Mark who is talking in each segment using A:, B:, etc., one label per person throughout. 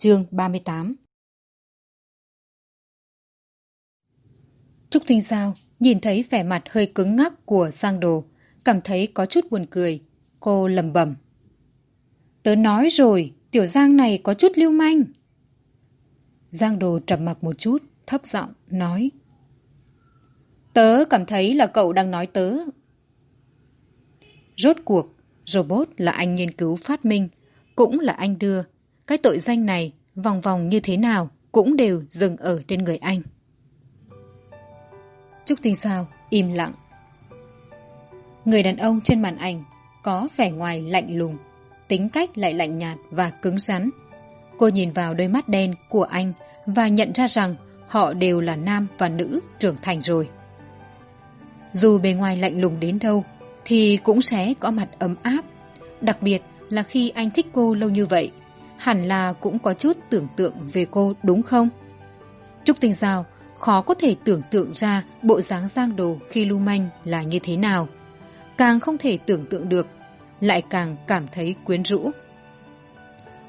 A: chương ba mươi tám Trúc Thanh Giao nhìn thấy vẻ mặt hơi cứng ngắc của Giang Đồ, cảm thấy có chút buồn cười. Cô lầm bẩm. Tớ nói rồi, tiểu Giang này có chút lưu manh. Giang Đồ trầm mặc một chút, thấp giọng, nói. Tớ cảm thấy là cậu đang nói tớ. Rốt cuộc, robot là anh nghiên cứu phát minh, cũng là anh đưa. Cái tội danh này, vòng vòng như thế nào, cũng đều dừng ở trên người anh. Trúc Tinh Sao im lặng. Người đàn ông trên màn ảnh có vẻ ngoài lạnh lùng, tính cách lại lạnh nhạt và cứng rắn. Cô nhìn vào đôi mắt đen của anh và nhận ra rằng họ đều là nam và nữ trưởng thành rồi. Dù bề ngoài lạnh lùng đến đâu thì cũng sẽ có mặt ấm áp. Đặc biệt là khi anh thích cô lâu như vậy, hẳn là cũng có chút tưởng tượng về cô đúng không? Trúc Tinh Giao khó có thể tưởng tượng ra bộ dáng giang đồ khi lưu manh là như thế nào. Càng không thể tưởng tượng được, lại càng cảm thấy quyến rũ.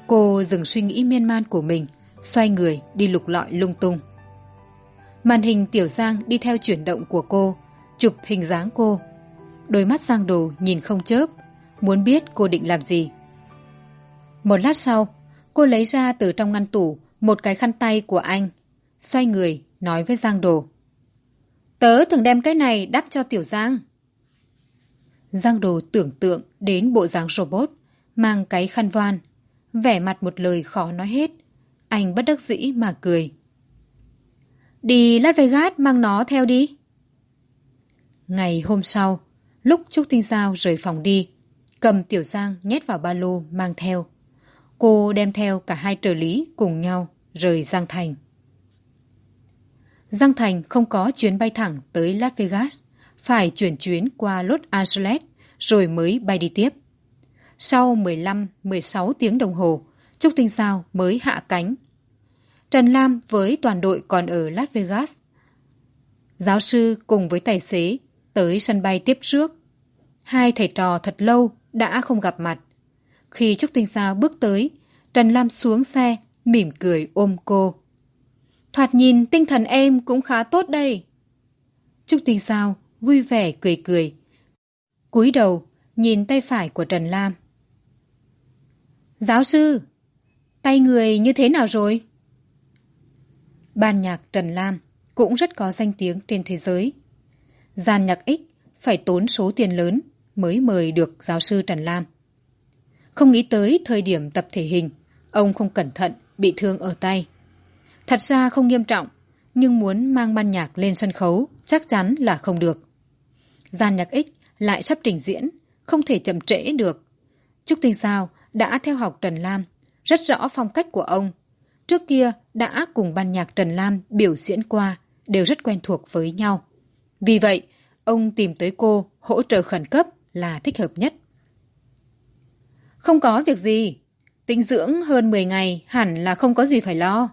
A: Cô dừng suy nghĩ miên man của mình, xoay người đi lục lọi lung tung. Màn hình tiểu giang đi theo chuyển động của cô, chụp hình dáng cô. Đôi mắt giang đồ nhìn không chớp, muốn biết cô định làm gì. Một lát sau, cô lấy ra từ trong ngăn tủ một cái khăn tay của anh, xoay người nói với Giang Đồ. Tớ thường đem cái này đắp cho Tiểu Giang. Giang Đồ tưởng tượng đến bộ dáng robot, mang cái khăn voan, vẻ mặt một lời khó nói hết. Anh bất đắc dĩ mà cười. Đi Las Vegas mang nó theo đi. Ngày hôm sau, lúc Trúc Tinh Giao rời phòng đi, cầm Tiểu Giang nhét vào ba lô mang theo. Cô đem theo cả hai trợ lý cùng nhau rời Giang Thành. Giang Thành không có chuyến bay thẳng tới Las Vegas, phải chuyển chuyến qua Los Angeles rồi mới bay đi tiếp. Sau 15-16 tiếng đồng hồ, Trúc Tinh Sao mới hạ cánh. Trần Lam với toàn đội còn ở Las Vegas. Giáo sư cùng với tài xế tới sân bay tiếp trước. Hai thầy trò thật lâu đã không gặp mặt. Khi Trúc Tinh Sao bước tới, Trần Lam xuống xe, mỉm cười ôm cô. Thoạt nhìn tinh thần em cũng khá tốt đây. Trúc Tinh Sao vui vẻ cười cười. cúi đầu nhìn tay phải của Trần Lam. Giáo sư, tay người như thế nào rồi? Ban nhạc Trần Lam cũng rất có danh tiếng trên thế giới. Gian nhạc ích phải tốn số tiền lớn mới mời được giáo sư Trần Lam. Không nghĩ tới thời điểm tập thể hình, ông không cẩn thận bị thương ở tay. Thật ra không nghiêm trọng, nhưng muốn mang ban nhạc lên sân khấu chắc chắn là không được. Gian nhạc ích lại sắp trình diễn, không thể chậm trễ được. Trúc Tinh Sao đã theo học Trần Lam, rất rõ phong cách của ông. Trước kia đã cùng ban nhạc Trần Lam biểu diễn qua, đều rất quen thuộc với nhau. Vì vậy, ông tìm tới cô hỗ trợ khẩn cấp là thích hợp nhất. Không có việc gì, tĩnh dưỡng hơn 10 ngày hẳn là không có gì phải lo.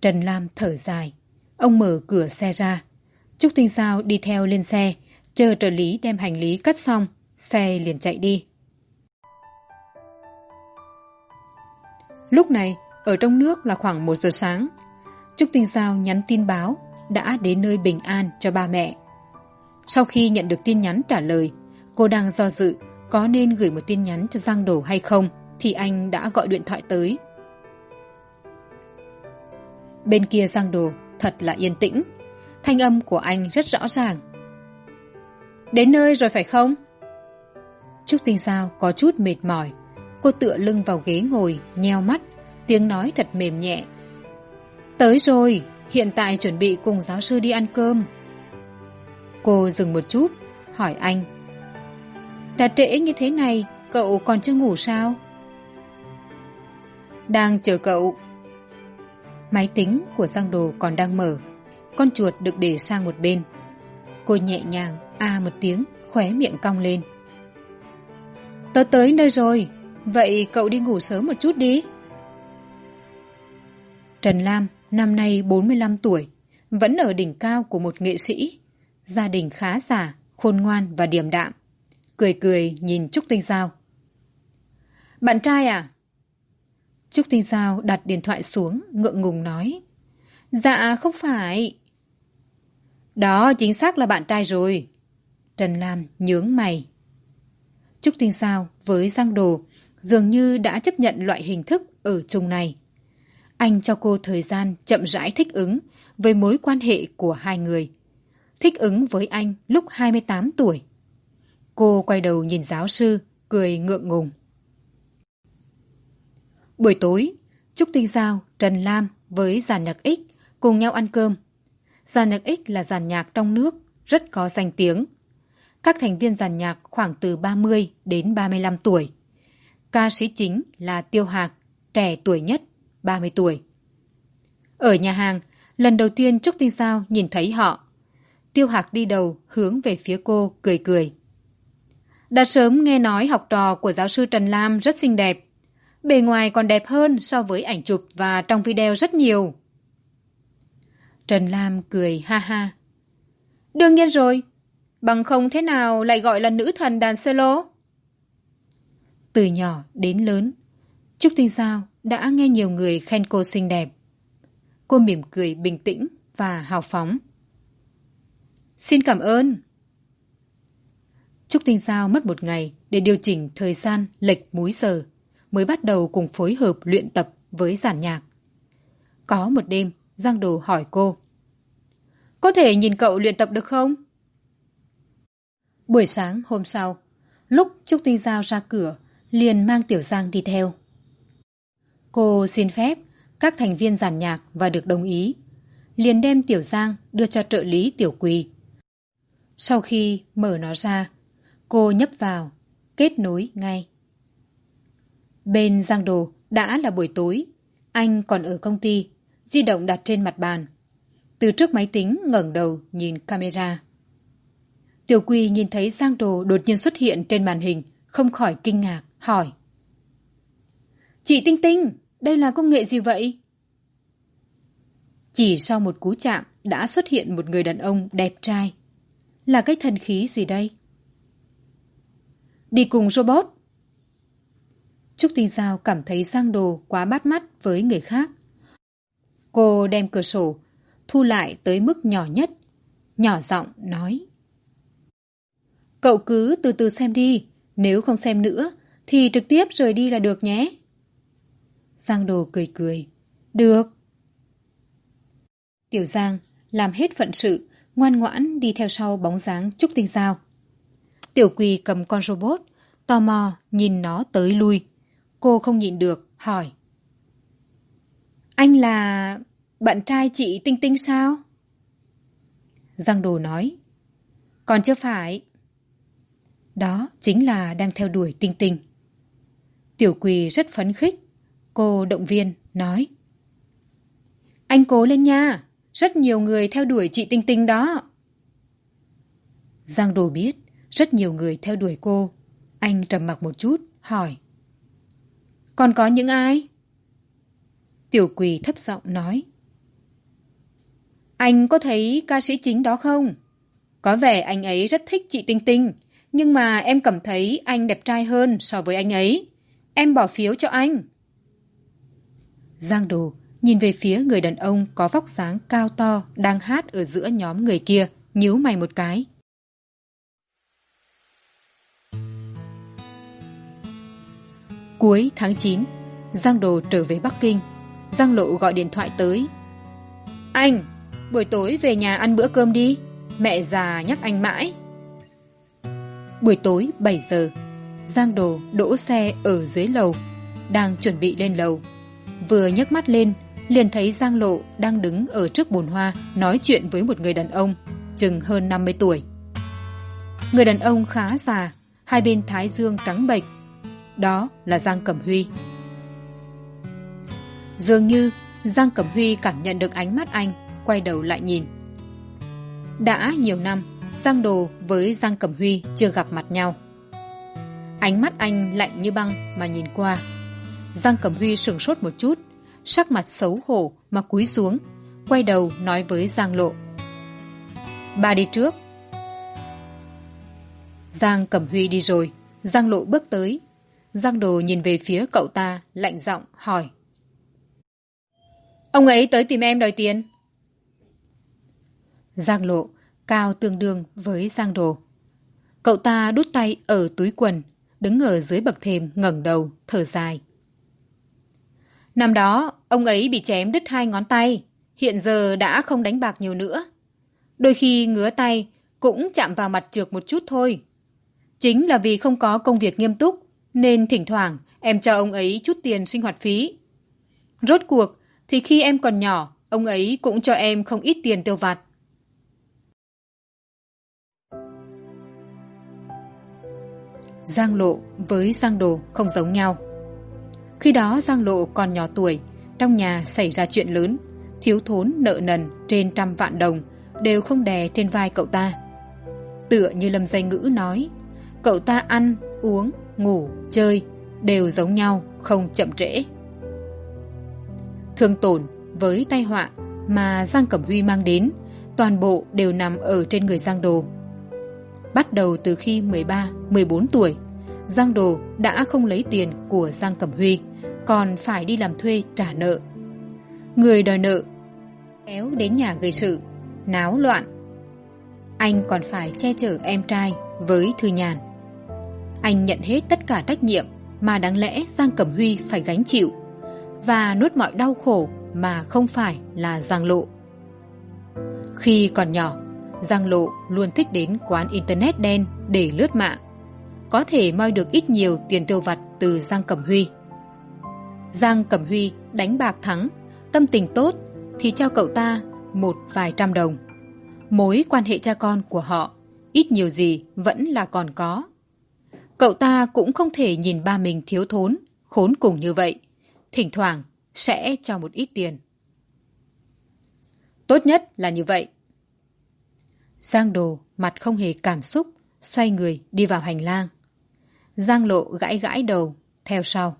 A: Trần Lam thở dài. Ông mở cửa xe ra. Trúc Tinh Sao đi theo lên xe, chờ trợ lý đem hành lý cất xong, xe liền chạy đi. Lúc này, ở trong nước là khoảng một giờ sáng. Trúc Tinh Sao nhắn tin báo đã đến nơi bình an cho ba mẹ. Sau khi nhận được tin nhắn trả lời, cô đang do dự có nên gửi một tin nhắn cho Giang Đồ hay không thì anh đã gọi điện thoại tới. Bên kia giang đồ thật là yên tĩnh. Thanh âm của anh rất rõ ràng. Đến nơi rồi phải không? Trúc tinh giao có chút mệt mỏi. Cô tựa lưng vào ghế ngồi, nheo mắt, tiếng nói thật mềm nhẹ. Tới rồi, hiện tại chuẩn bị cùng giáo sư đi ăn cơm. Cô dừng một chút, hỏi anh đã trễ như thế này cậu còn chưa ngủ sao đang chờ cậu Máy tính của Giang Đồ còn đang mở. Con chuột được để sang một bên. Cô nhẹ nhàng a một tiếng, khóe miệng cong lên. Tớ tới nơi rồi, vậy cậu đi ngủ sớm một chút đi. Trần Lam, năm nay bốn mươi 45 tuổi, vẫn ở đỉnh cao của một nghệ sĩ. Gia đình khá giả, khôn ngoan và điềm đạm. Cười cười nhìn Trúc Tinh Giao. Bạn trai à? Trúc Tinh Giao đặt điện thoại xuống, ngượng ngùng nói. Dạ, không phải. Đó chính xác là bạn trai rồi. Trần Lam nhướng mày. Trúc Tinh Giao với Giang Đồ dường như đã chấp nhận loại hình thức ở chung này. Anh cho cô thời gian chậm rãi thích ứng với mối quan hệ của hai người. Thích ứng với anh lúc hai mươi tám tuổi. Cô quay đầu nhìn giáo sư, cười ngượng ngùng. Buổi tối, Trúc Tinh Giao, Trần Lam với giàn nhạc X cùng nhau ăn cơm. Giàn nhạc X là giàn nhạc trong nước, rất có danh tiếng. Các thành viên giàn nhạc khoảng từ ba mươi đến ba mươi 35 tuổi. Ca sĩ chính là Tiêu Hạc, trẻ tuổi nhất, ba mươi tuổi. Ở nhà hàng, lần đầu tiên Trúc Tinh Giao nhìn thấy họ. Tiêu Hạc đi đầu hướng về phía cô, cười cười. Đã sớm nghe nói học trò của giáo sư Trần Lam rất xinh đẹp. Bề ngoài còn đẹp hơn so với ảnh chụp và trong video rất nhiều. Trần Lam cười ha ha. Đương nhiên rồi. Bằng không thế nào lại gọi là nữ thần đàn cello? Từ nhỏ đến lớn, Trúc Tinh Giao đã nghe nhiều người khen cô xinh đẹp. Cô mỉm cười bình tĩnh và hào phóng. Xin cảm ơn. Trúc Tinh Giao mất một ngày để điều chỉnh thời gian lệch múi giờ mới bắt đầu cùng phối hợp luyện tập với giản nhạc. Có một đêm, Giang Đồ hỏi cô. Có thể nhìn cậu luyện tập được không? Buổi sáng hôm sau, lúc Trúc Tinh Giao ra cửa, liền mang Tiểu Giang đi theo. Cô xin phép các thành viên giàn nhạc và được đồng ý. Liền đem Tiểu Giang đưa cho trợ lý Tiểu Quỳ. Sau khi mở nó ra, cô nhấp vào, kết nối ngay. Bên Giang Đồ đã là buổi tối, anh còn ở công ty, di động đặt trên mặt bàn. Từ trước máy tính ngẩng đầu nhìn camera. Tiểu Quy nhìn thấy Giang Đồ đột nhiên xuất hiện trên màn hình, không khỏi kinh ngạc, hỏi. Chị Tinh Tinh, đây là công nghệ gì vậy? Chỉ sau một cú chạm đã xuất hiện một người đàn ông đẹp trai. Là cái thần khí gì đây? Đi cùng robot. Trúc Tinh Giao cảm thấy Giang Đồ quá bắt mắt với người khác. Cô đem cửa sổ, thu lại tới mức nhỏ nhất, nhỏ giọng nói. Cậu cứ từ từ xem đi, nếu không xem nữa thì trực tiếp rời đi là được nhé. Giang Đồ cười cười. Được. Tiểu Giang làm hết phận sự, ngoan ngoãn đi theo sau bóng dáng Trúc Tinh Giao. Tiểu Quỳ cầm con robot, tò mò nhìn nó tới lui. Cô không nhịn được, hỏi. Anh là... bạn trai chị Tinh Tinh sao? Giang Đồ nói. Còn chưa phải. Đó chính là đang theo đuổi Tinh Tinh. Tiểu Quỳ rất phấn khích. Cô động viên, nói. Anh cố lên nha, rất nhiều người theo đuổi chị Tinh Tinh đó. Giang Đồ biết, rất nhiều người theo đuổi cô. Anh trầm mặc một chút, hỏi. Còn có những ai? Tiểu quỳ thấp giọng nói. Anh có thấy ca sĩ chính đó không? Có vẻ anh ấy rất thích chị Tinh Tinh, nhưng mà em cảm thấy anh đẹp trai hơn so với anh ấy. Em bỏ phiếu cho anh. Giang Đồ nhìn về phía người đàn ông có vóc dáng cao to đang hát ở giữa nhóm người kia, nhíu mày một cái. Cuối tháng chín, Giang Đồ trở về Bắc Kinh. Giang Lộ gọi điện thoại tới. Anh, buổi tối về nhà ăn bữa cơm đi. Mẹ già nhắc anh mãi. Buổi tối bảy giờ, Giang Đồ đỗ xe ở dưới lầu, đang chuẩn bị lên lầu. Vừa nhấc mắt lên, liền thấy Giang Lộ đang đứng ở trước bồn hoa nói chuyện với một người đàn ông, chừng hơn năm mươi tuổi. Người đàn ông khá già, hai bên thái dương trắng bệch. Đó là Giang Cẩm Huy. Dường như Giang Cẩm Huy cảm nhận được ánh mắt anh, quay đầu lại nhìn. Đã nhiều năm, Giang Đồ với Giang Cẩm Huy chưa gặp mặt nhau. Ánh mắt anh lạnh như băng mà nhìn qua. Giang Cẩm Huy sửng sốt một chút, sắc mặt xấu hổ mà cúi xuống, quay đầu nói với Giang Lộ. Ba đi trước. Giang Cẩm Huy đi rồi, Giang Lộ bước tới. Giang Đồ nhìn về phía cậu ta, lạnh giọng hỏi. ông ấy tới tìm em đòi tiền. Giang lộ cao tương đương với giang đồ. Cậu ta đút tay ở túi quần đứng ở dưới bậc thềm ngẩng đầu thở dài. Năm đó ông ấy bị chém đứt hai ngón tay hiện giờ đã không đánh bạc nhiều nữa. Đôi khi ngứa tay cũng chạm vào mặt trượt một chút thôi. Chính là vì không có công việc nghiêm túc nên thỉnh thoảng, em cho ông ấy chút tiền sinh hoạt phí. Rốt cuộc, thì khi em còn nhỏ, ông ấy cũng cho em không ít tiền tiêu vặt. Giang lộ với giang đồ không giống nhau. Khi đó giang lộ còn nhỏ tuổi, trong nhà xảy ra chuyện lớn, thiếu thốn, nợ nần trên trăm vạn đồng đều không đè trên vai cậu ta. Tựa như lâm dây ngữ nói, cậu ta ăn, uống ngủ, chơi đều giống nhau, không chậm trễ. Thương tổn với tai họa mà giang cẩm huy mang đến, toàn bộ đều nằm ở trên người giang đồ. Bắt đầu từ khi m ba m bốn tuổi, giang đồ đã không lấy tiền của giang cẩm huy, còn phải đi làm thuê trả nợ. Người đòi nợ kéo đến nhà gây sự, náo loạn. Anh còn phải che chở em trai với thư nhàn anh nhận hết tất cả trách nhiệm mà đáng lẽ giang cẩm huy phải gánh chịu và nuốt mọi đau khổ mà không phải là giang lộ. Khi còn nhỏ, giang lộ luôn thích đến quán internet đen để lướt mạng, có thể moi được ít nhiều tiền tiêu vặt từ giang cẩm huy. Giang cẩm huy đánh bạc thắng, tâm tình tốt thì cho cậu ta một vài trăm đồng. Mối quan hệ cha con của họ, ít nhiều gì vẫn là còn có cậu ta cũng không thể nhìn ba mình thiếu thốn, khốn cùng như vậy. Thỉnh thoảng sẽ cho một ít tiền. Tốt nhất là như vậy. Giang đồ mặt không hề cảm xúc, xoay người đi vào hành lang. Giang lộ gãi gãi đầu, theo sau.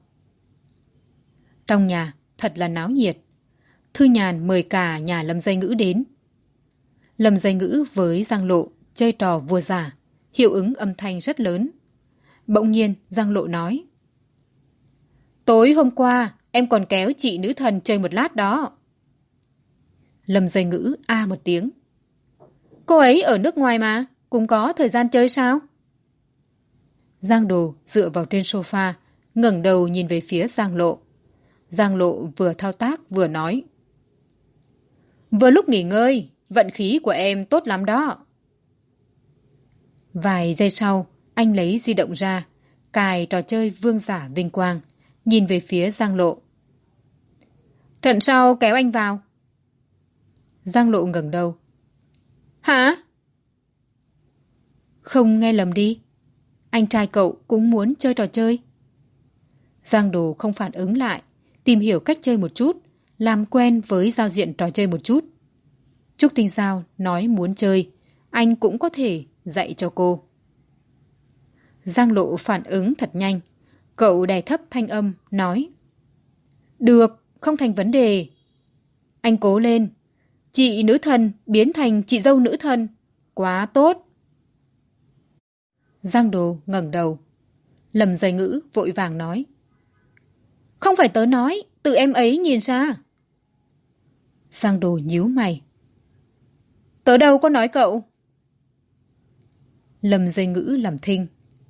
A: Trong nhà thật là náo nhiệt. Thư nhàn mời cả nhà lâm dây ngữ đến. Lâm dây ngữ với giang lộ chơi trò vua giả hiệu ứng âm thanh rất lớn bỗng nhiên, giang lộ nói. Tối hôm qua, em còn kéo chị nữ thần chơi một lát đó. Lâm dây ngữ a một tiếng. Cô ấy ở nước ngoài mà, cũng có thời gian chơi sao? Giang đồ dựa vào trên sofa, ngẩng đầu nhìn về phía giang lộ. Giang lộ vừa thao tác vừa nói. Vừa lúc nghỉ ngơi, vận khí của em tốt lắm đó. Vài giây sau anh lấy di động ra, cài trò chơi vương giả vinh quang, nhìn về phía giang lộ. Trận sau kéo anh vào. Giang lộ ngẩng đầu. Hả? Không nghe lầm đi, anh trai cậu cũng muốn chơi trò chơi. Giang đồ không phản ứng lại, tìm hiểu cách chơi một chút, làm quen với giao diện trò chơi một chút. Trúc tinh giao nói muốn chơi, anh cũng có thể dạy cho cô giang lộ phản ứng thật nhanh. Cậu đè thấp thanh âm, nói, được, không thành vấn đề. Anh cố lên, chị nữ thần biến thành chị dâu nữ thần, quá tốt. Giang đồ ngẩng đầu, lầm dây ngữ, vội vàng nói, không phải tớ nói, tự em ấy nhìn ra. Giang đồ nhíu mày, tớ đâu có nói cậu. Lầm dây ngữ làm thinh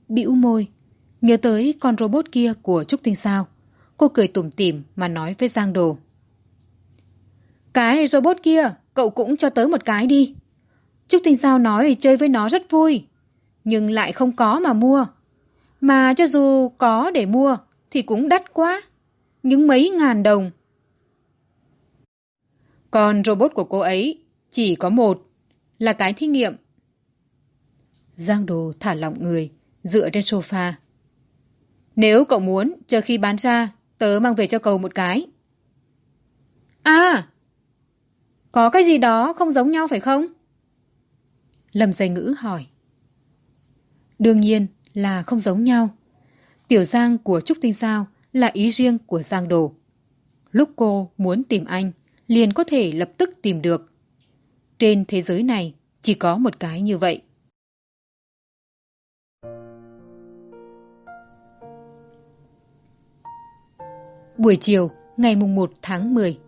A: bĩu môi. Nhớ tới con robot kia của trúc tinh sao. Cô cười tủm tỉm mà nói với giang đồ. Cái robot kia, cậu cũng cho tớ một cái đi. Trúc tinh sao nói chơi với nó rất vui, nhưng lại không có mà mua. Mà cho dù có để mua thì cũng đắt quá, những mấy ngàn đồng. Còn robot của cô ấy chỉ có một, là cái thí nghiệm. Giang đồ thả lỏng người dựa trên sofa. Nếu cậu muốn, chờ khi bán ra, tớ mang về cho cậu một cái. À! Có cái gì đó không giống nhau phải không? Lâm dây ngữ hỏi. Đương nhiên là không giống nhau. Tiểu giang của trúc tinh sao là ý riêng của giang đồ. Lúc cô muốn tìm anh, liền có thể lập tức tìm được. Trên thế giới này chỉ có một cái như vậy. Buổi chiều ngày mùng một tháng 10,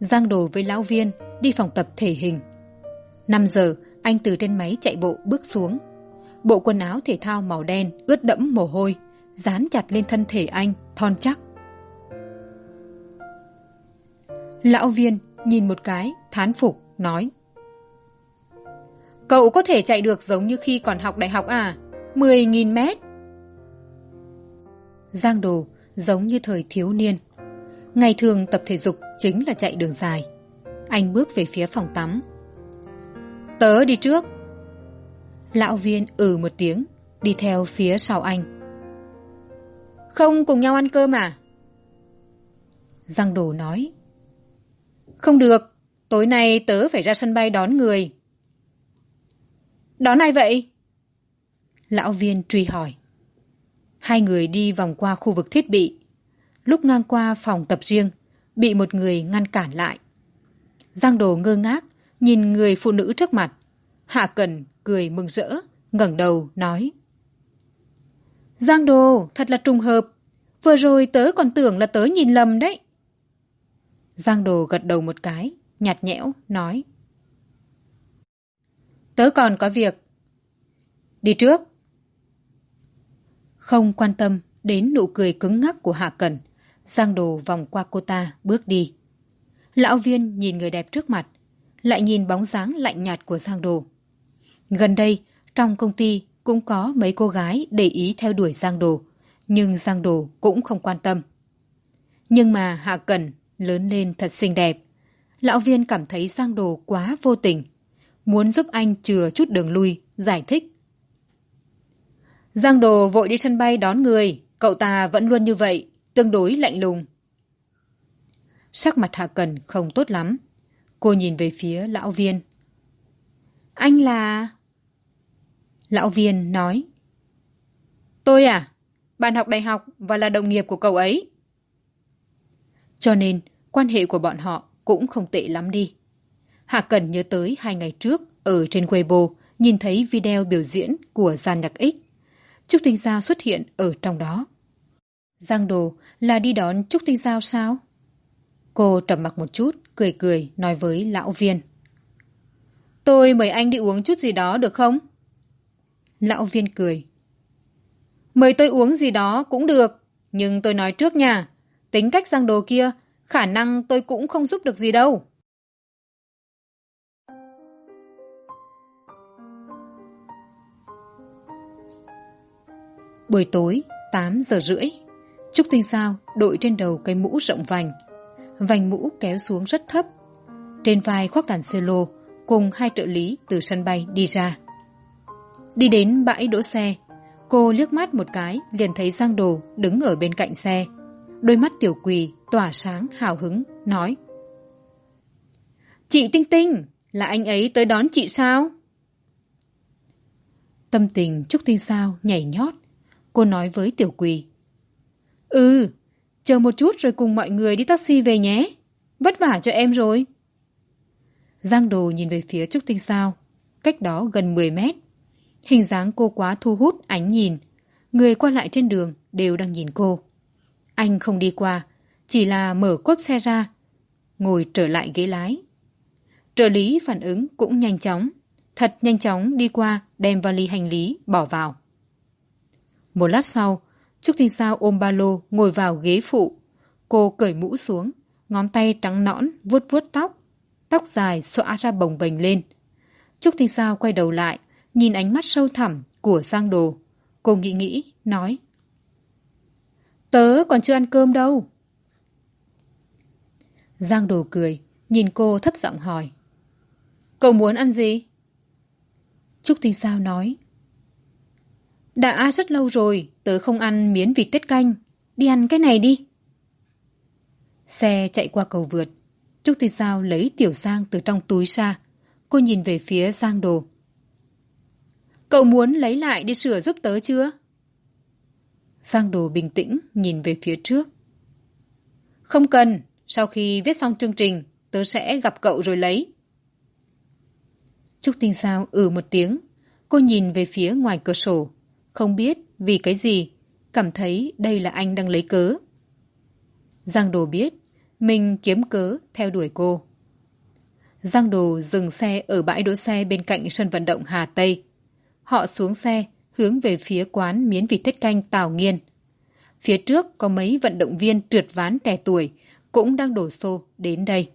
A: giang đồ với lão viên đi phòng tập thể hình. Năm giờ anh từ trên máy chạy bộ bước xuống. Bộ quần áo thể thao màu đen ướt đẫm mồ hôi dán chặt lên thân thể anh thon chắc. Lão viên nhìn một cái thán phục nói cậu có thể chạy được giống như khi còn học đại học à? Mười nghìn mét. Giang đồ giống như thời thiếu niên ngày thường tập thể dục chính là chạy đường dài. Anh bước về phía phòng tắm. Tớ đi trước. Lão viên ừ một tiếng, đi theo phía sau anh. Không cùng nhau ăn cơm à? Giang đồ nói. Không được, tối nay tớ phải ra sân bay đón người. Đón ai vậy? Lão viên truy hỏi. Hai người đi vòng qua khu vực thiết bị lúc ngang qua phòng tập riêng, bị một người ngăn cản lại. Giang đồ ngơ ngác, nhìn người phụ nữ trước mặt. Hạ cần cười mừng rỡ, ngẩng đầu nói, giang đồ, thật là trùng hợp. Vừa rồi tớ còn tưởng là tớ nhìn lầm đấy. Giang đồ gật đầu một cái, nhạt nhẽo, nói, tớ còn có việc. Đi trước. Không quan tâm đến nụ cười cứng ngắc của hạ cần giang đồ vòng qua cô ta, bước đi. Lão viên nhìn người đẹp trước mặt, lại nhìn bóng dáng lạnh nhạt của giang đồ. Gần đây, trong công ty cũng có mấy cô gái để ý theo đuổi giang đồ, nhưng giang đồ cũng không quan tâm. Nhưng mà hạ cần lớn lên thật xinh đẹp. Lão viên cảm thấy giang đồ quá vô tình, muốn giúp anh chừa chút đường lui, giải thích. Giang đồ vội đi sân bay đón người, cậu ta vẫn luôn như vậy tương đối lạnh lùng. Sắc mặt hạ cần không tốt lắm. Cô nhìn về phía lão viên. Anh là? Lão viên nói. Tôi à? Bạn học đại học và là đồng nghiệp của cậu ấy. Cho nên, quan hệ của bọn họ cũng không tệ lắm đi. Hạ cần nhớ tới hai ngày trước ở trên weibo nhìn thấy video biểu diễn của gian nhạc x. Trúc tinh Gia xuất hiện ở trong đó giang đồ, là đi đón trúc tinh giao sao? Cô trầm mặc một chút, cười cười, nói với lão viên. Tôi mời anh đi uống chút gì đó được không? Lão viên cười. Mời tôi uống gì đó cũng được, nhưng tôi nói trước nha. Tính cách giang đồ kia, khả năng tôi cũng không giúp được gì đâu. Buổi tối, tám giờ rưỡi trúc tinh sao đội trên đầu cái mũ rộng vành. Vành mũ kéo xuống rất thấp. Trên vai khoác đàn xe lô, cùng hai trợ lý từ sân bay đi ra. Đi đến bãi đỗ xe, cô liếc mắt một cái, liền thấy giang đồ đứng ở bên cạnh xe. Đôi mắt tiểu quỳ tỏa sáng hào hứng, nói, chị tinh tinh, là anh ấy tới đón chị sao? Tâm tình trúc tinh sao nhảy nhót. Cô nói với tiểu quỳ ừ chờ một chút rồi cùng mọi người đi taxi về nhé. Vất vả cho em rồi. Giang đồ nhìn về phía trúc tinh sao, cách đó gần mười mét. Hình dáng cô quá thu hút ánh nhìn. Người qua lại trên đường đều đang nhìn cô. Anh không đi qua, chỉ là mở cốp xe ra, ngồi trở lại ghế lái. Trợ lý phản ứng cũng nhanh chóng, thật nhanh chóng đi qua đem vali hành lý bỏ vào. Một lát sau trúc tinh sao ôm ba lô, ngồi vào ghế phụ. Cô cởi mũ xuống, ngón tay trắng nõn, vuốt vuốt tóc. Tóc dài xõa ra bồng bềnh lên. Trúc tinh sao quay đầu lại, nhìn ánh mắt sâu thẳm của giang đồ. Cô nghĩ nghĩ, nói, tớ còn chưa ăn cơm đâu. Giang đồ cười, nhìn cô thấp giọng hỏi, cậu muốn ăn gì? Trúc tinh sao nói đã rất lâu rồi, tớ không ăn miến vịt tết canh. Đi ăn cái này đi. Xe chạy qua cầu vượt. Trúc tinh sao lấy tiểu giang từ trong túi ra. Cô nhìn về phía giang đồ. Cậu muốn lấy lại đi sửa giúp tớ chưa? Giang đồ bình tĩnh nhìn về phía trước. Không cần, sau khi viết xong chương trình, tớ sẽ gặp cậu rồi lấy. Trúc tinh sao ừ một tiếng. Cô nhìn về phía ngoài cửa sổ không biết vì cái gì, cảm thấy đây là anh đang lấy cớ. Giang đồ biết, mình kiếm cớ theo đuổi cô. Giang đồ dừng xe ở bãi đỗ xe bên cạnh sân vận động hà tây. Họ xuống xe, hướng về phía quán miến vịt tiết canh tào nghiên. Phía trước có mấy vận động viên trượt ván trẻ tuổi, cũng đang đổ xô đến đây.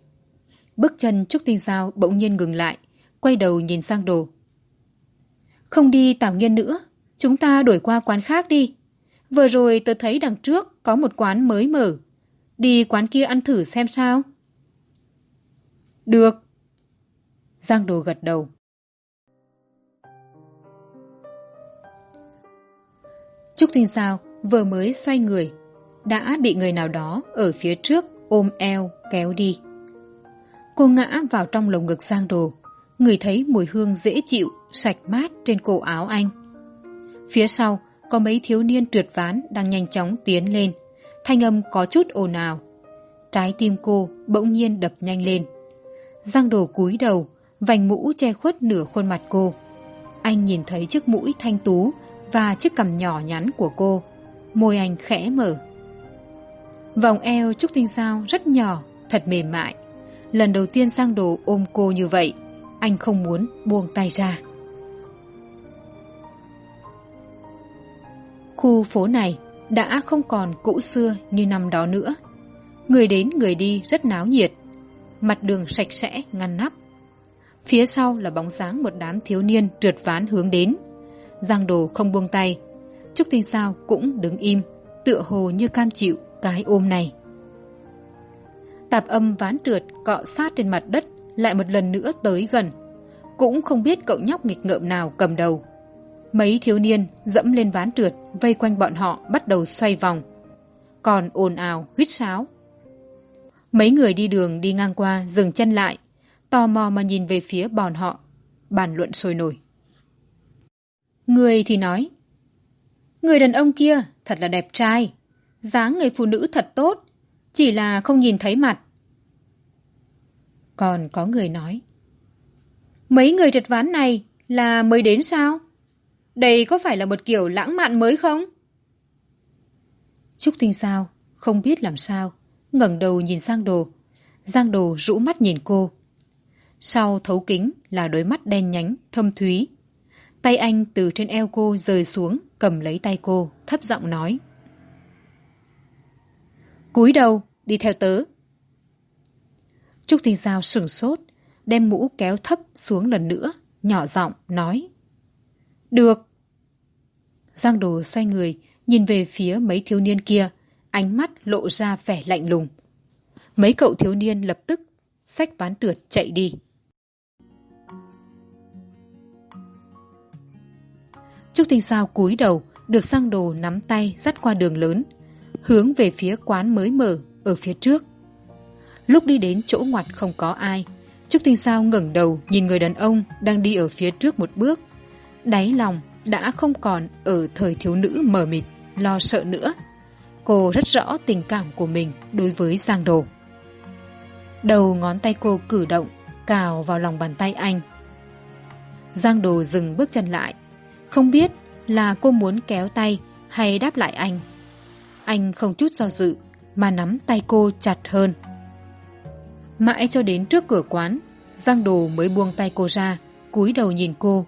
A: Bước chân trúc tinh giao bỗng nhiên ngừng lại, quay đầu nhìn sang đồ. Không đi tào nghiên nữa chúng ta đổi qua quán khác đi. Vừa rồi tớ thấy đằng trước có một quán mới mở. Đi quán kia ăn thử xem sao. Được. Giang đồ gật đầu. Trúc tinh giao vừa mới xoay người, đã bị người nào đó ở phía trước ôm eo, kéo đi. Cô ngã vào trong lồng ngực giang đồ người thấy mùi hương dễ chịu, sạch mát trên cổ áo anh phía sau, có mấy thiếu niên trượt ván đang nhanh chóng tiến lên. Thanh âm có chút ồn ào. Trái tim cô bỗng nhiên đập nhanh lên. Giang đồ cúi đầu, vành mũ che khuất nửa khuôn mặt cô. Anh nhìn thấy chiếc mũi thanh tú và chiếc cằm nhỏ nhắn của cô. Môi anh khẽ mở. Vòng eo trúc tinh sao rất nhỏ, thật mềm mại. Lần đầu tiên giang đồ ôm cô như vậy, anh không muốn buông tay ra. Khu phố này đã không còn cũ xưa như năm đó nữa. Người đến, người đi rất náo nhiệt, mặt đường sạch sẽ, ngăn nắp. Phía sau là bóng dáng một đám thiếu niên trượt ván hướng đến. Giang đồ không buông tay. Trúc tinh sao cũng đứng im, tựa hồ như cam chịu cái ôm này. Tạp âm ván trượt cọ sát trên mặt đất, lại một lần nữa tới gần. Cũng không biết cậu nhóc nghịch ngợm nào cầm đầu mấy thiếu niên dẫm lên ván trượt, vây quanh bọn họ, bắt đầu xoay vòng. Còn ồn ào, huýt sáo. Mấy người đi đường đi ngang qua, dừng chân lại, tò mò mà nhìn về phía bọn họ. Bàn luận sôi nổi. Người thì nói, người đàn ông kia thật là đẹp trai, dáng người phụ nữ thật tốt, chỉ là không nhìn thấy mặt. Còn có người nói, mấy người trượt ván này là mới đến sao? Đây có phải là một kiểu lãng mạn mới không? Trúc tinh sao không biết làm sao ngẩng đầu nhìn sang đồ. Giang đồ rũ mắt nhìn cô. Sau thấu kính là đôi mắt đen nhánh thâm thúy. Tay anh từ trên eo cô rời xuống cầm lấy tay cô thấp giọng nói. Cúi đầu đi theo tớ. Trúc tinh giao sửng sốt đem mũ kéo thấp xuống lần nữa nhỏ giọng nói được. Giang đồ xoay người, nhìn về phía mấy thiếu niên kia. Ánh mắt lộ ra vẻ lạnh lùng. Mấy cậu thiếu niên lập tức xách ván trượt chạy đi. Trúc tinh sao cúi đầu, được giang đồ nắm tay dắt qua đường lớn, hướng về phía quán mới mở ở phía trước. Lúc đi đến chỗ ngoặt không có ai, trúc tinh sao ngẩng đầu nhìn người đàn ông đang đi ở phía trước một bước đáy lòng đã không còn ở thời thiếu nữ mờ mịt, lo sợ nữa. Cô rất rõ tình cảm của mình đối với giang đồ. Đầu ngón tay cô cử động cào vào lòng bàn tay anh. Giang đồ dừng bước chân lại. Không biết là cô muốn kéo tay hay đáp lại anh. Anh không chút do dự mà nắm tay cô chặt hơn. Mãi cho đến trước cửa quán, giang đồ mới buông tay cô ra, cúi đầu nhìn cô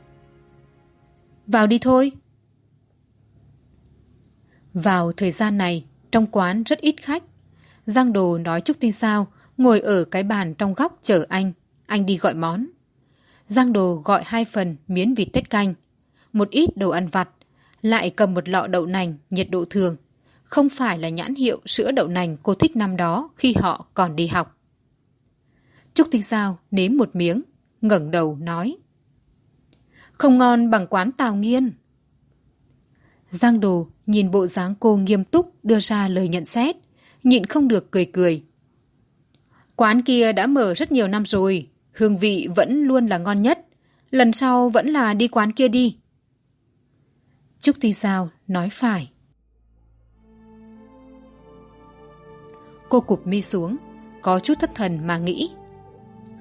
A: vào đi thôi. Vào thời gian này, trong quán rất ít khách. Giang đồ nói chúc tinh sao, ngồi ở cái bàn trong góc chờ anh. Anh đi gọi món. Giang đồ gọi hai phần miến vịt tết canh. Một ít đồ ăn vặt, lại cầm một lọ đậu nành nhiệt độ thường. Không phải là nhãn hiệu sữa đậu nành cô thích năm đó khi họ còn đi học. Trúc tinh sao nếm một miếng, ngẩng đầu nói không ngon bằng quán tào nghiên. Giang đồ nhìn bộ dáng cô nghiêm túc đưa ra lời nhận xét, nhịn không được cười cười. Quán kia đã mở rất nhiều năm rồi, hương vị vẫn luôn là ngon nhất, lần sau vẫn là đi quán kia đi. Trúc tinh giao nói phải. Cô cụp mi xuống, có chút thất thần mà nghĩ.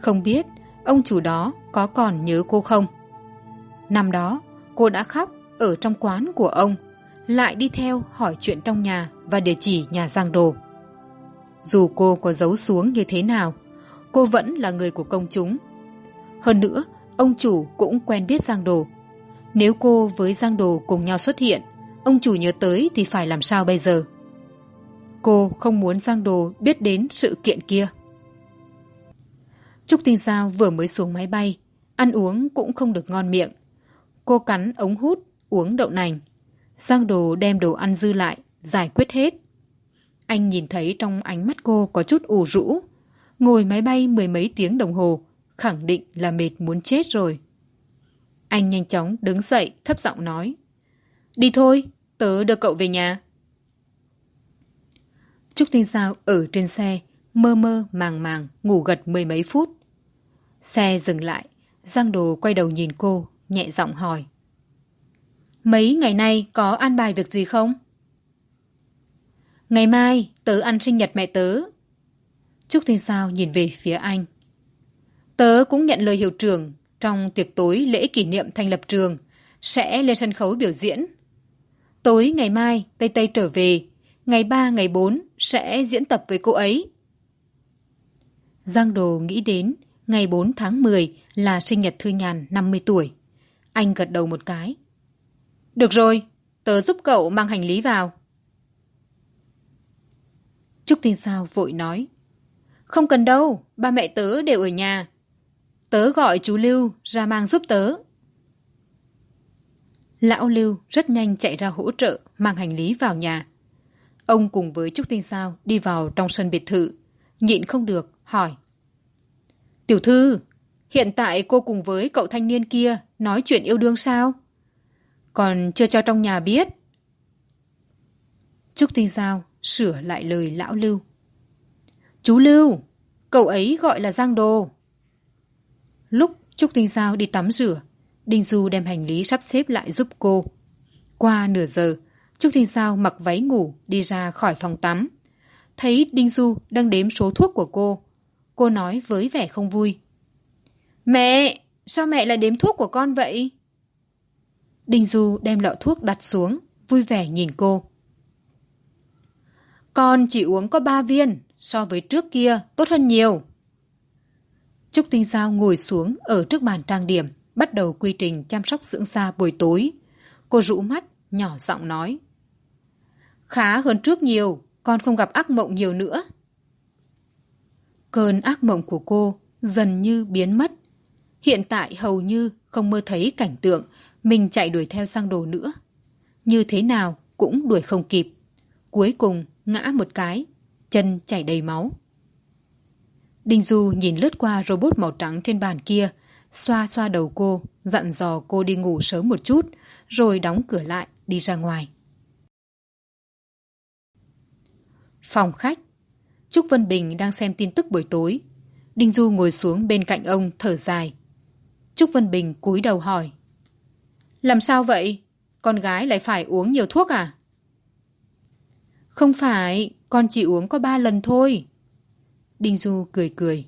A: Không biết ông chủ đó có còn nhớ cô không? Năm đó, cô đã khóc ở trong quán của ông, lại đi theo hỏi chuyện trong nhà và địa chỉ nhà giang đồ. Dù cô có giấu xuống như thế nào, cô vẫn là người của công chúng. Hơn nữa, ông chủ cũng quen biết giang đồ. Nếu cô với giang đồ cùng nhau xuất hiện, ông chủ nhớ tới thì phải làm sao bây giờ? Cô không muốn giang đồ biết đến sự kiện kia. Trúc tinh giao vừa mới xuống máy bay, ăn uống cũng không được ngon miệng cô cắn ống hút, uống đậu nành. Giang đồ đem đồ ăn dư lại, giải quyết hết. Anh nhìn thấy trong ánh mắt cô có chút ủ rũ. Ngồi máy bay mười mấy tiếng đồng hồ, khẳng định là mệt muốn chết rồi. Anh nhanh chóng đứng dậy, thấp giọng nói, đi thôi, tớ đưa cậu về nhà. Trúc tinh giao ở trên xe, mơ mơ màng màng ngủ gật mười mấy phút. Xe dừng lại, giang đồ quay đầu nhìn cô nhẹ giọng hỏi. Mấy ngày nay có an bài việc gì không? Ngày mai, tớ ăn sinh nhật mẹ tớ. Trúc thiên sao nhìn về phía anh. Tớ cũng nhận lời hiệu trưởng trong tiệc tối lễ kỷ niệm thành lập trường, sẽ lên sân khấu biểu diễn. Tối ngày mai, tây tây trở về, ngày ba, ngày bốn sẽ diễn tập với cô ấy. Giang đồ nghĩ đến ngày bốn tháng m là sinh nhật thư nhàn năm mươi tuổi anh gật đầu một cái. Được rồi, tớ giúp cậu mang hành lý vào. Trúc tinh sao vội nói. Không cần đâu, ba mẹ tớ đều ở nhà. Tớ gọi chú lưu ra mang giúp tớ. Lão lưu rất nhanh chạy ra hỗ trợ mang hành lý vào nhà. Ông cùng với trúc tinh sao đi vào trong sân biệt thự, nhịn không được hỏi. Tiểu thư hiện tại cô cùng với cậu thanh niên kia nói chuyện yêu đương sao? Còn chưa cho trong nhà biết. Trúc tinh giao sửa lại lời lão lưu. Chú lưu, cậu ấy gọi là giang đồ lúc trúc tinh giao đi tắm rửa, đinh du đem hành lý sắp xếp lại giúp cô. Qua nửa giờ, trúc tinh giao mặc váy ngủ đi ra khỏi phòng tắm. Thấy đinh du đang đếm số thuốc của cô cô nói với vẻ không vui mẹ, sao mẹ lại đếm thuốc của con vậy? Đinh du đem lọ thuốc đặt xuống, vui vẻ nhìn cô. Con chỉ uống có ba viên, so với trước kia tốt hơn nhiều. Trúc tinh giao ngồi xuống ở trước bàn trang điểm, bắt đầu quy trình chăm sóc dưỡng da buổi tối. Cô rũ mắt, nhỏ giọng nói. Khá hơn trước nhiều, con không gặp ác mộng nhiều nữa. Cơn ác mộng của cô dần như biến mất hiện tại hầu như không mơ thấy cảnh tượng mình chạy đuổi theo sang đồ nữa. Như thế nào cũng đuổi không kịp. Cuối cùng ngã một cái, chân chảy đầy máu. Đinh du nhìn lướt qua robot màu trắng trên bàn kia, xoa xoa đầu cô, dặn dò cô đi ngủ sớm một chút, rồi đóng cửa lại, đi ra ngoài. Phòng khách, trúc vân bình đang xem tin tức buổi tối. Đinh du ngồi xuống bên cạnh ông thở dài trúc vân bình cúi đầu hỏi. Làm sao vậy? Con gái lại phải uống nhiều thuốc à? Không phải, con chỉ uống có ba lần thôi. Đinh du cười cười.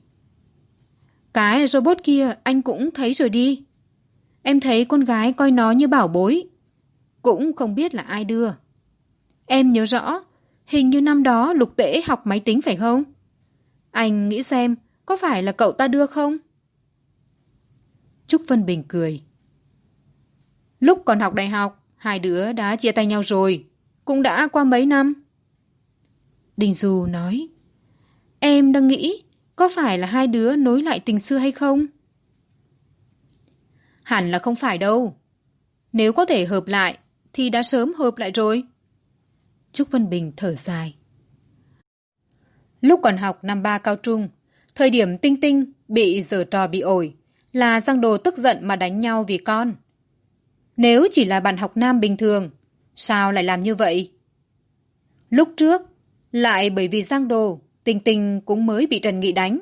A: Cái robot kia anh cũng thấy rồi đi. Em thấy con gái coi nó như bảo bối. Cũng không biết là ai đưa. Em nhớ rõ, hình như năm đó lục tễ học máy tính phải không? Anh nghĩ xem, có phải là cậu ta đưa không? Trúc vân bình cười. Lúc còn học đại học, hai đứa đã chia tay nhau rồi, cũng đã qua mấy năm. Đình du nói, em đang nghĩ có phải là hai đứa nối lại tình xưa hay không? Hẳn là không phải đâu. Nếu có thể hợp lại, thì đã sớm hợp lại rồi. Trúc vân bình thở dài. Lúc còn học năm ba cao trung, thời điểm tinh tinh bị giở trò bị ổi là giang đồ tức giận mà đánh nhau vì con. Nếu chỉ là bạn học nam bình thường, sao lại làm như vậy? Lúc trước, lại bởi vì giang đồ, tình tình cũng mới bị trần nghị đánh.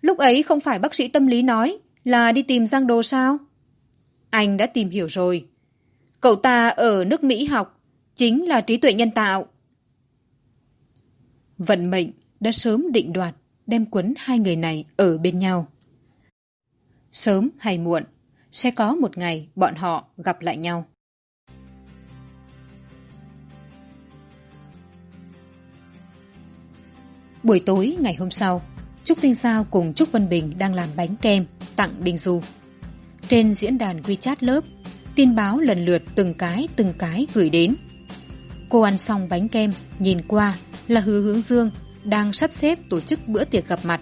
A: Lúc ấy không phải bác sĩ tâm lý nói là đi tìm giang đồ sao? Anh đã tìm hiểu rồi. Cậu ta ở nước mỹ học, chính là trí tuệ nhân tạo. Vận mệnh đã sớm định đoạt, đem quấn hai người này ở bên nhau sớm hay muộn, sẽ có một ngày bọn họ gặp lại nhau. Buổi tối ngày hôm sau, trúc tinh giao cùng trúc vân bình đang làm bánh kem tặng đinh du. Trên diễn đàn wechat lớp, tin báo lần lượt từng cái từng cái gửi đến. Cô ăn xong bánh kem, nhìn qua là hứa hướng dương đang sắp xếp tổ chức bữa tiệc gặp mặt.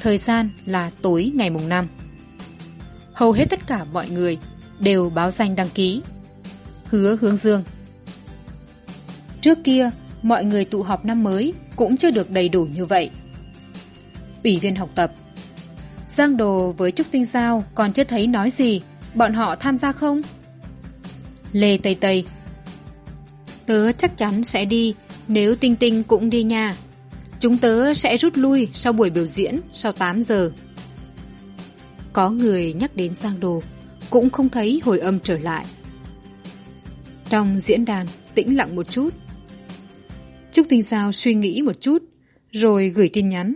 A: Thời gian là tối ngày mùng năm hầu hết tất cả mọi người đều báo danh đăng ký. Hứa hướng dương. Trước kia, mọi người tụ họp năm mới cũng chưa được đầy đủ như vậy. Ủy viên học tập. Giang đồ với trúc tinh giao còn chưa thấy nói gì, bọn họ tham gia không? Lê tây tây. Tớ chắc chắn sẽ đi, nếu tinh tinh cũng đi nha. Chúng tớ sẽ rút lui sau buổi biểu diễn sau tám giờ có người nhắc đến giang đồ, cũng không thấy hồi âm trở lại. Trong diễn đàn, tĩnh lặng một chút. Trúc tinh giao suy nghĩ một chút, rồi gửi tin nhắn.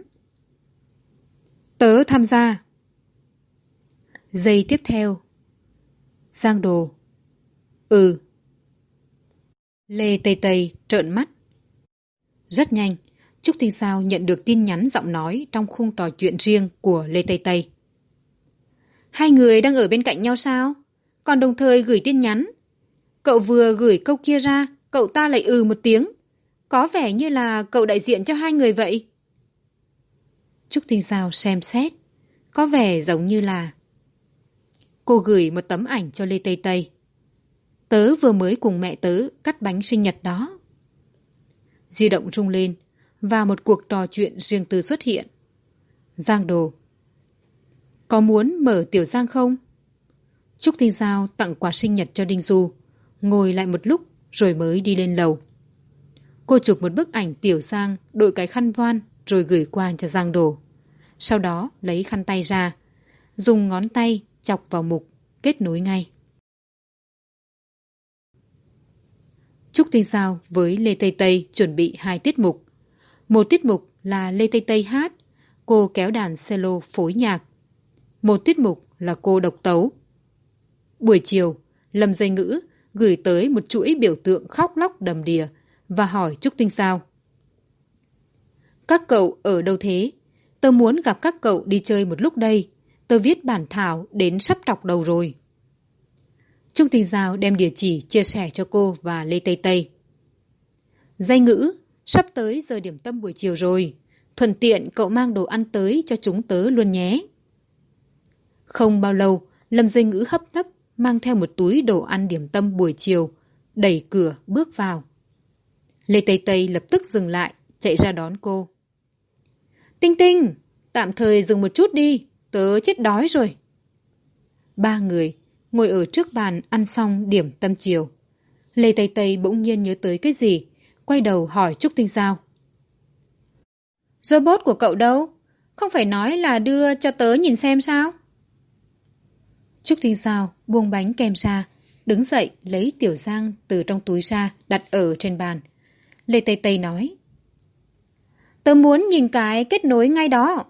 A: Tớ tham gia. Giây tiếp theo. Giang đồ. Ừ. Lê tây tây trợn mắt. Rất nhanh, trúc tinh sao nhận được tin nhắn giọng nói trong khung trò chuyện riêng của lê tây tây hai người đang ở bên cạnh nhau sao? Còn đồng thời gửi tin nhắn. Cậu vừa gửi câu kia ra, cậu ta lại ừ một tiếng. Có vẻ như là cậu đại diện cho hai người vậy. Trúc tinh Giao xem xét. Có vẻ giống như là cô gửi một tấm ảnh cho lê tây tây. Tớ vừa mới cùng mẹ tớ cắt bánh sinh nhật đó. Di động rung lên và một cuộc trò chuyện riêng tư xuất hiện. Giang đồ có muốn mở tiểu giang không trúc tinh giao tặng quà sinh nhật cho đinh du ngồi lại một lúc rồi mới đi lên lầu cô chụp một bức ảnh tiểu giang đội cái khăn voan rồi gửi qua cho giang đồ sau đó lấy khăn tay ra dùng ngón tay chọc vào mục kết nối ngay Trúc Tinh Giao với Lê Tây Tây chuẩn bị hai tiết mục. Một tiết mục là Lê Tây Tây hát, cô kéo đàn cello phối nhạc. Một tiết mục là cô độc tấu. Buổi chiều, Lâm Dây Ngữ gửi tới một chuỗi biểu tượng khóc lóc đầm đìa và hỏi Trúc Tinh Sao. Các cậu ở đâu thế? Tớ muốn gặp các cậu đi chơi một lúc đây. Tớ viết bản thảo đến sắp đọc đầu rồi. Trung Tinh Giao đem địa chỉ chia sẻ cho cô và Lê Tây Tây. dây ngữ, sắp tới giờ điểm tâm buổi chiều rồi. Thuận tiện cậu mang đồ ăn tới cho chúng tớ luôn nhé. Không bao lâu, Lâm Dây Ngữ hấp tấp mang theo một túi đồ ăn điểm tâm buổi chiều, đẩy cửa bước vào. Lê Tây Tây lập tức dừng lại, chạy ra đón cô. Tinh Tinh, tạm thời dừng một chút đi, tớ chết đói rồi. Ba người ngồi ở trước bàn ăn xong điểm tâm chiều. Lê Tây Tây bỗng nhiên nhớ tới cái gì, quay đầu hỏi Trúc Tinh Giao. Robot của cậu đâu? Không phải nói là đưa cho tớ nhìn xem sao? Trúc Tinh Giao buông bánh kem ra, đứng dậy lấy tiểu giang từ trong túi ra đặt ở trên bàn. Lê Tây Tây nói. Tớ muốn nhìn cái kết nối ngay đó.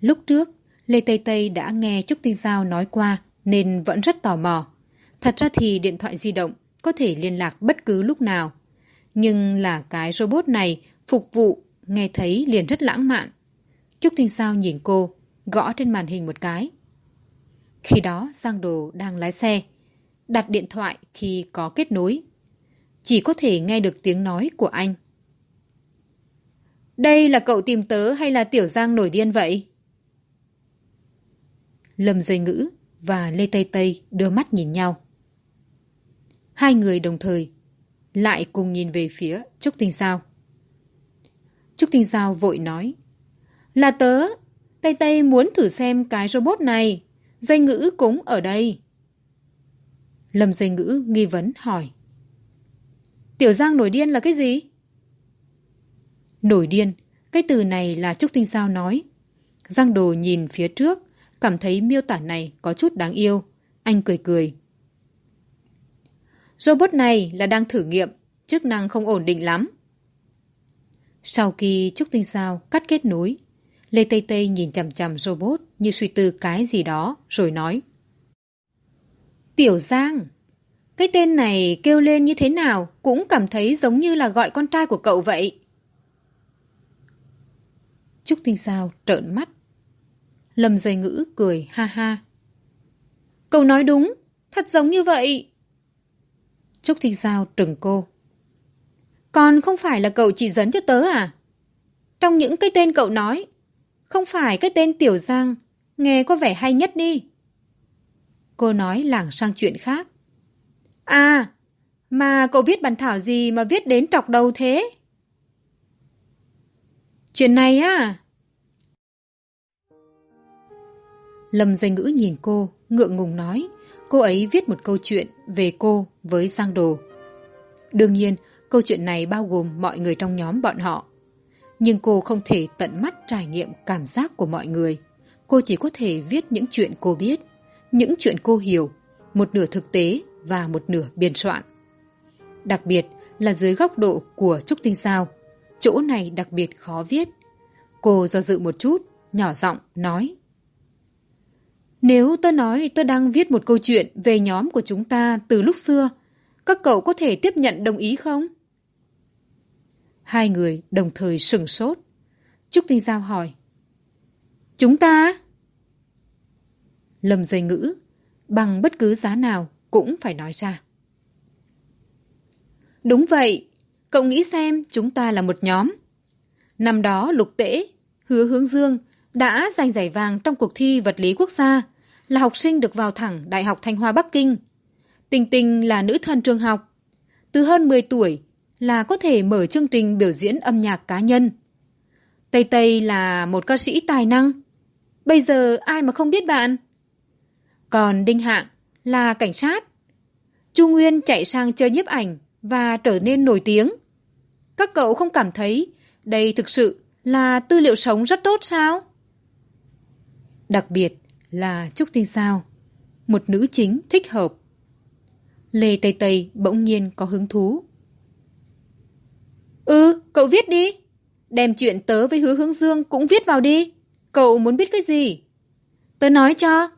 A: Lúc trước, Lê Tây Tây đã nghe Trúc Tinh Giao nói qua nên vẫn rất tò mò. Thật ra thì điện thoại di động có thể liên lạc bất cứ lúc nào. Nhưng là cái robot này phục vụ nghe thấy liền rất lãng mạn. Trúc Tinh Sao nhìn cô, gõ trên màn hình một cái. Khi đó Giang Đồ đang lái xe, đặt điện thoại khi có kết nối. Chỉ có thể nghe được tiếng nói của anh. Đây là cậu tìm tớ hay là Tiểu Giang nổi điên vậy? Lâm dây ngữ và Lê Tây Tây đưa mắt nhìn nhau. Hai người đồng thời lại cùng nhìn về phía Trúc Tinh Giao. Trúc Tinh Giao vội nói Là tớ, Tây Tây muốn thử xem cái robot này, dây ngữ cũng ở đây. Lâm dây ngữ nghi vấn hỏi Tiểu Giang nổi điên là cái gì? Nổi điên, cái từ này là Trúc Tinh Sao nói. Giang đồ nhìn phía trước, cảm thấy miêu tả này có chút đáng yêu. Anh cười cười. Robot này là đang thử nghiệm, chức năng không ổn định lắm. Sau khi Trúc Tinh Sao cắt kết nối, Lê Tây Tây nhìn chằm chằm robot như suy tư cái gì đó, rồi nói. Tiểu Giang, cái tên này kêu lên như thế nào cũng cảm thấy giống như là gọi con trai của cậu vậy. trúc tinh sao trợn mắt. Lâm dây ngữ cười ha ha. Cậu nói đúng thật giống như vậy. Trúc tinh sao trừng cô. Còn không phải là cậu chỉ dẫn cho tớ à? Trong những cái tên cậu nói không phải cái tên tiểu giang. Nghe có vẻ hay nhất đi. Cô nói lảng sang chuyện khác. À mà cậu viết bản thảo gì mà viết đến trọc đầu thế? Chuyện này á? Lâm danh ngữ nhìn cô, ngượng ngùng nói. Cô ấy viết một câu chuyện về cô với giang đồ. Đương nhiên, câu chuyện này bao gồm mọi người trong nhóm bọn họ nhưng cô không thể tận mắt trải nghiệm cảm giác của mọi người. Cô chỉ có thể viết những chuyện cô biết, những chuyện cô hiểu, một nửa thực tế và một nửa biên soạn. Đặc biệt là dưới góc độ của trúc tinh sao, chỗ này đặc biệt khó viết. Cô do dự một chút, nhỏ giọng nói, nếu tôi nói tôi đang viết một câu chuyện về nhóm của chúng ta từ lúc xưa, các cậu có thể tiếp nhận đồng ý không? Hai người đồng thời sửng sốt. Trúc tinh giao hỏi, chúng ta? Lâm dây ngữ, bằng bất cứ giá nào cũng phải nói ra. Đúng vậy, cậu nghĩ xem chúng ta là một nhóm. Năm đó lục tễ, hứa hướng dương đã giành giải vàng trong cuộc thi vật lý quốc gia, là học sinh được vào thẳng đại học thanh hoa bắc kinh. Tình tình là nữ thần trường học. Từ hơn 10 tuổi là có thể mở chương trình biểu diễn âm nhạc cá nhân. Tây tây là một ca sĩ tài năng. Bây giờ ai mà không biết bạn? Còn đinh hạng là cảnh sát. Chu nguyên chạy sang chơi nhiếp ảnh và trở nên nổi tiếng. Các cậu không cảm thấy đây thực sự là tư liệu sống rất tốt sao? Đặc biệt là trúc tinh sao, một nữ chính thích hợp. Lê tây tây bỗng nhiên có hứng thú ừ cậu viết đi. Đem chuyện tớ với hứa hướng dương cũng viết vào đi. Cậu muốn biết cái gì? Tớ nói cho.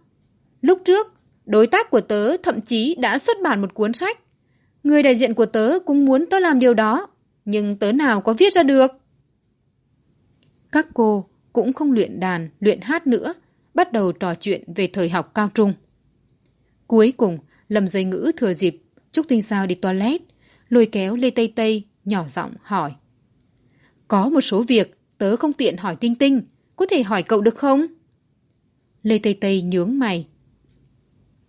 A: Lúc trước, đối tác của tớ thậm chí đã xuất bản một cuốn sách. Người đại diện của tớ cũng muốn tớ làm điều đó, nhưng tớ nào có viết ra được? Các cô cũng không luyện đàn, luyện hát nữa, bắt đầu trò chuyện về thời học cao trung. Cuối cùng, lâm dây ngữ thừa dịp trúc tinh sao đi toilet lôi kéo lê tây tây nhỏ giọng hỏi. Có một số việc tớ không tiện hỏi tinh tinh, có thể hỏi cậu được không? Lê tây tây nhướng mày.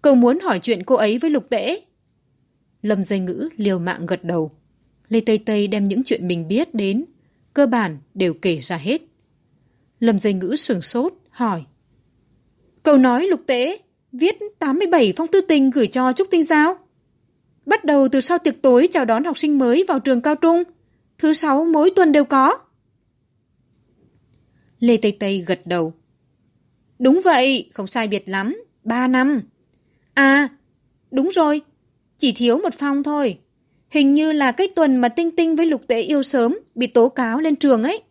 A: Cậu muốn hỏi chuyện cô ấy với lục tễ? Lâm dây ngữ liều mạng gật đầu. Lê tây tây đem những chuyện mình biết đến, cơ bản đều kể ra hết. Lâm dây ngữ sửng sốt, hỏi. Cậu nói lục tễ viết tám mươi bảy phong tư tình gửi cho trúc tinh giao bắt đầu từ sau tiệc tối chào đón học sinh mới vào trường cao trung. Thứ sáu mỗi tuần đều có. Lê tây tây gật đầu. Đúng vậy không sai biệt lắm ba năm. À đúng rồi chỉ thiếu một phong thôi. Hình như là cái tuần mà tinh tinh với lục tễ yêu sớm bị tố cáo lên trường ấy.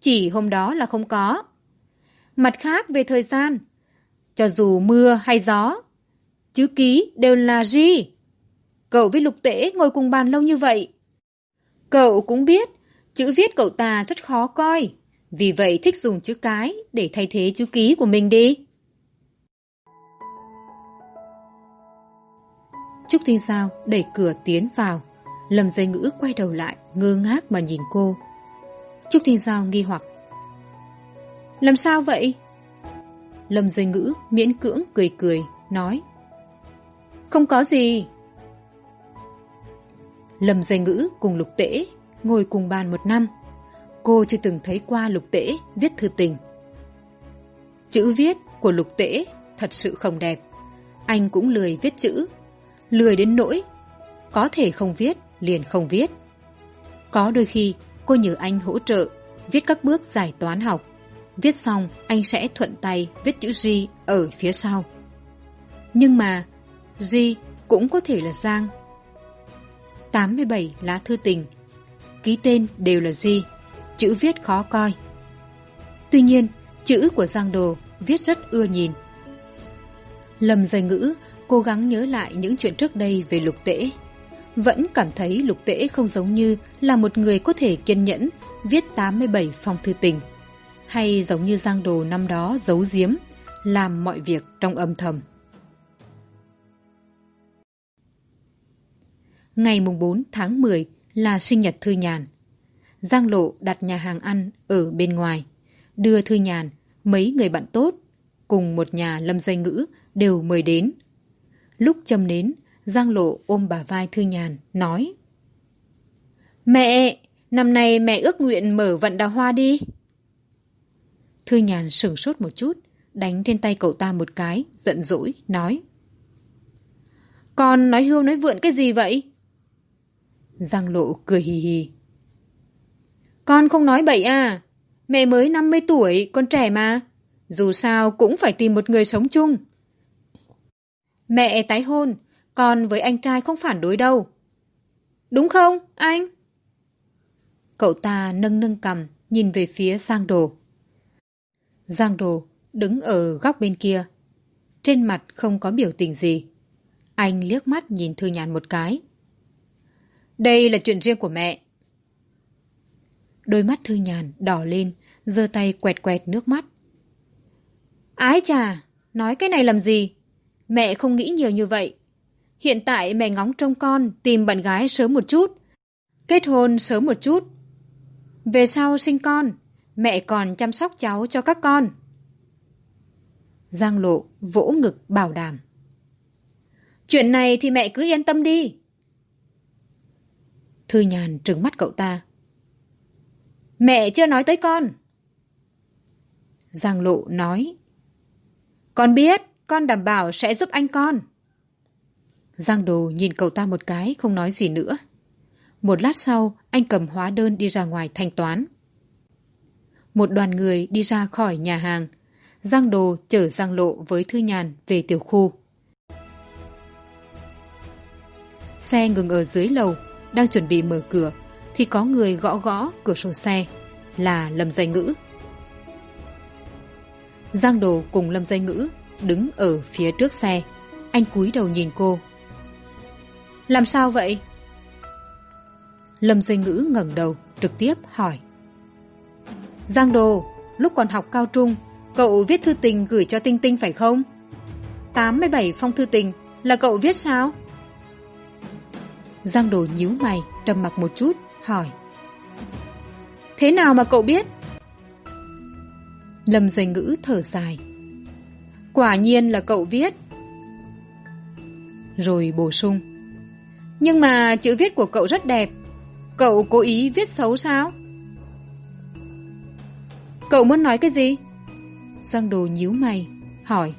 A: Chỉ hôm đó là không có. Mặt khác về thời gian cho dù mưa hay gió chữ ký đều là gì cậu với lục tễ ngồi cùng bàn lâu như vậy. Cậu cũng biết, chữ viết cậu ta rất khó coi. Vì vậy thích dùng chữ cái để thay thế chữ ký của mình đi. Trúc thiên giao đẩy cửa tiến vào. Lâm dây ngữ quay đầu lại, ngơ ngác mà nhìn cô. Trúc thiên giao nghi hoặc. Làm sao vậy? Lâm dây ngữ miễn cưỡng cười cười, nói. Không có gì lâm dây ngữ cùng lục tễ ngồi cùng bàn một năm. Cô chưa từng thấy qua lục tễ viết thư tình. Chữ viết của lục tễ thật sự không đẹp. Anh cũng lười viết chữ. Lười đến nỗi có thể không viết, liền không viết. Có đôi khi, cô nhờ anh hỗ trợ viết các bước giải toán học. Viết xong, anh sẽ thuận tay viết chữ g ở phía sau. Nhưng mà g cũng có thể là giang tám mươi bảy lá thư tình. Ký tên đều là g, chữ viết khó coi. Tuy nhiên, chữ của giang đồ viết rất ưa nhìn. Lầm dày ngữ, cố gắng nhớ lại những chuyện trước đây về lục tễ. Vẫn cảm thấy lục tễ không giống như là một người có thể kiên nhẫn viết tám mươi bảy phong thư tình, hay giống như giang đồ năm đó giấu giếm, làm mọi việc trong âm thầm. Ngày mùng bốn tháng 10 là sinh nhật thư nhàn. Giang lộ đặt nhà hàng ăn ở bên ngoài, đưa thư nhàn, mấy người bạn tốt cùng một nhà lâm dây ngữ đều mời đến. Lúc châm nến, giang lộ ôm bà vai thư nhàn, nói, mẹ, năm nay mẹ ước nguyện mở vận đào hoa đi. Thư nhàn sửng sốt một chút, đánh trên tay cậu ta một cái, giận dỗi, nói, con nói hưu nói vượn cái gì vậy? Giang lộ cười hì hì. Con không nói bậy à. Mẹ mới năm mươi tuổi, con trẻ mà. Dù sao cũng phải tìm một người sống chung. Mẹ tái hôn, con với anh trai không phản đối đâu. Đúng không, anh? Cậu ta nâng nâng cằm nhìn về phía giang đồ. Giang đồ đứng ở góc bên kia. Trên mặt không có biểu tình gì. Anh liếc mắt nhìn thư nhàn một cái đây là chuyện riêng của mẹ. Đôi mắt thư nhàn đỏ lên, giơ tay quẹt quẹt nước mắt. Ái chà, nói cái này làm gì? Mẹ không nghĩ nhiều như vậy. Hiện tại mẹ ngóng trông con, tìm bạn gái sớm một chút. Kết hôn sớm một chút. Về sau sinh con, mẹ còn chăm sóc cháu cho các con. Giang lộ vỗ ngực bảo đảm. Chuyện này thì mẹ cứ yên tâm đi thư nhàn trừng mắt cậu ta. Mẹ chưa nói tới con. Giang lộ nói, con biết, con đảm bảo sẽ giúp anh con. Giang đồ nhìn cậu ta một cái, không nói gì nữa. Một lát sau, anh cầm hóa đơn đi ra ngoài thanh toán. Một đoàn người đi ra khỏi nhà hàng. Giang đồ chở giang lộ với thư nhàn về tiểu khu. Xe ngừng ở dưới lầu đang chuẩn bị mở cửa, thì có người gõ gõ cửa sổ xe, là lâm dây ngữ. Giang đồ cùng lâm dây ngữ đứng ở phía trước xe. Anh cúi đầu nhìn cô. Làm sao vậy? Lâm dây ngữ ngẩng đầu, trực tiếp hỏi. Giang đồ, lúc còn học cao trung, cậu viết thư tình gửi cho tinh tinh phải không? Tám mươi bảy phong thư tình, là cậu viết sao? Giang đồ nhíu mày, trầm mặc một chút, hỏi. Thế nào mà cậu biết? Lâm dây ngữ thở dài. Quả nhiên là cậu viết. Rồi bổ sung. Nhưng mà chữ viết của cậu rất đẹp. Cậu cố ý viết xấu sao? Cậu muốn nói cái gì? Giang đồ nhíu mày, hỏi.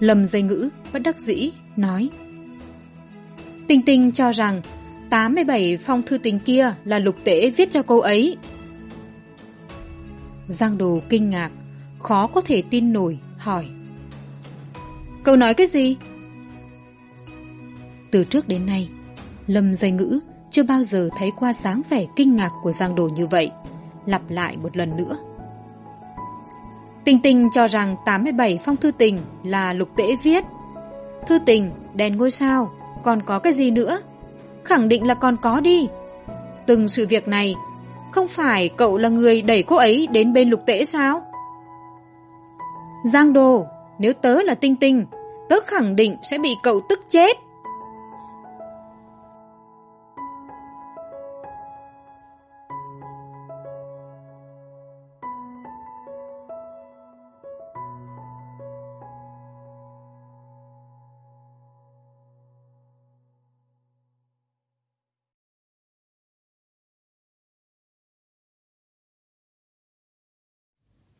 A: Lâm dây ngữ bất đắc dĩ, nói tinh tinh cho rằng tám mươi bảy phong thư tình kia là lục tễ viết cho cô ấy. Giang đồ kinh ngạc, khó có thể tin nổi, hỏi. Câu nói cái gì? Từ trước đến nay, lâm dây ngữ chưa bao giờ thấy qua dáng vẻ kinh ngạc của giang đồ như vậy. Lặp lại một lần nữa. Tình tình cho rằng tám mươi bảy phong thư tình là lục tễ viết. Thư tình đèn ngôi sao còn có cái gì nữa? Khẳng định là còn có đi. Từng sự việc này, không phải cậu là người đẩy cô ấy đến bên lục tễ sao? Giang đồ nếu tớ là tinh tinh, tớ khẳng định sẽ bị cậu tức chết.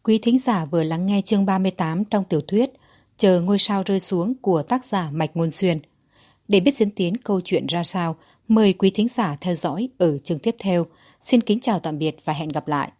A: Quý thính giả vừa lắng nghe chương ba mươi tám trong tiểu thuyết Chờ ngôi sao rơi xuống của tác giả Mạch Ngôn Xuyên. Để biết diễn tiến câu chuyện ra sao, mời quý thính giả theo dõi ở chương tiếp theo. Xin kính chào tạm biệt và hẹn gặp lại.